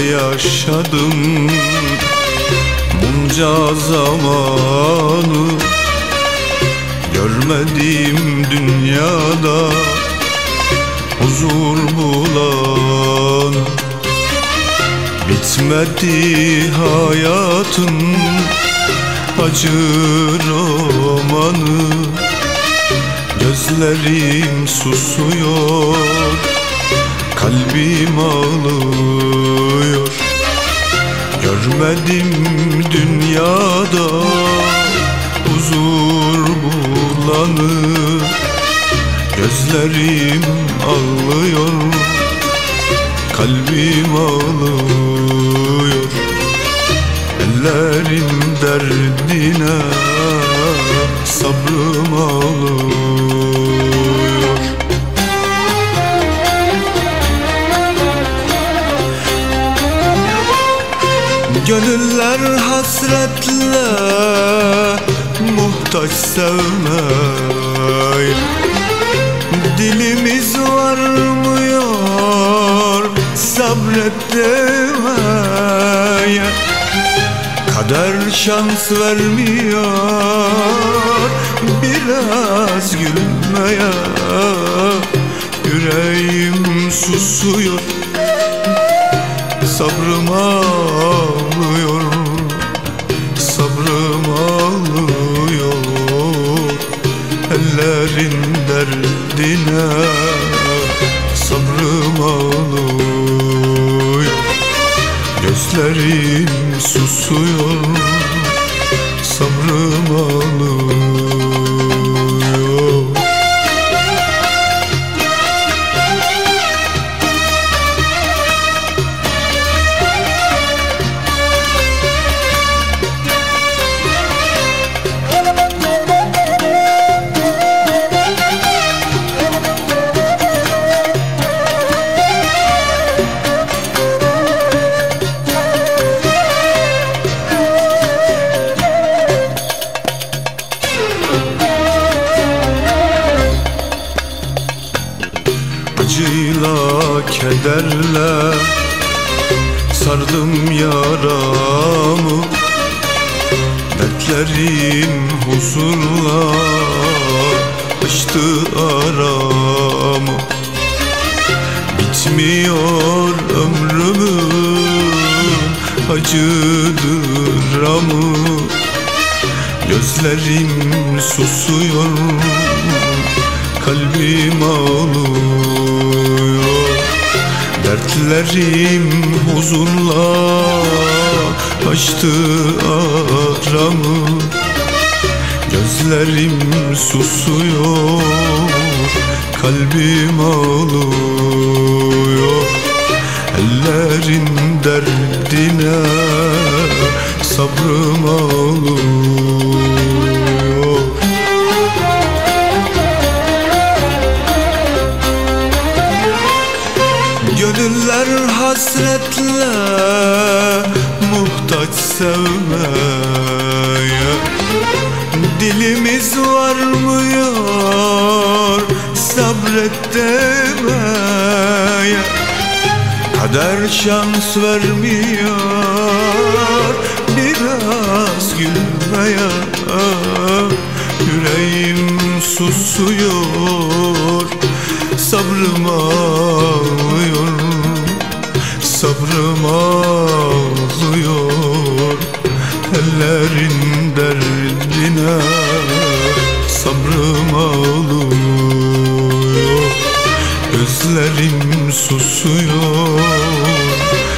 yaşadım. Bunca zamanı Görmedim dünyada. Huzur bulan Bitmedi hayatın Acı romanı. Gözlerim susuyor Kalbim ağlıyor. Görmedim dünyada Huzur bulanı. Gözlerim ağlıyor. Kalbim ağlıyor. Ellerin derdine Sabrım ağlıyor hasretle muhtaç sevmeye Dilimiz varmıyor sabret demeye. Kader şans vermiyor biraz gülmeye. Yüreğim susuyor Sabrım Ellerin derdine Sabrım ağlıyor Gözlerim susuyor Sabrım ağlıyor kederle sardım yaramı Dertlerim huzurla açtı aramı. Bitmiyor ömrümün acı dramı Gözlerim susuyor Kalbim ağlıyor Dertlerim huzurla açtı aramı. Gözlerim susuyor Kalbim ağlıyor. Ellerin derdine Sabrım ağlıyor muhtaç sevmeye. Dilimiz varmıyor sabret demeye. Kader şans vermiyor biraz gülmeye. Yüreğim susuyor Sabrım ağlıyor Ellerin derdine Sabrım ağlıyor Gözlerim susuyor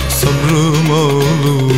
Sabrım ağlıyor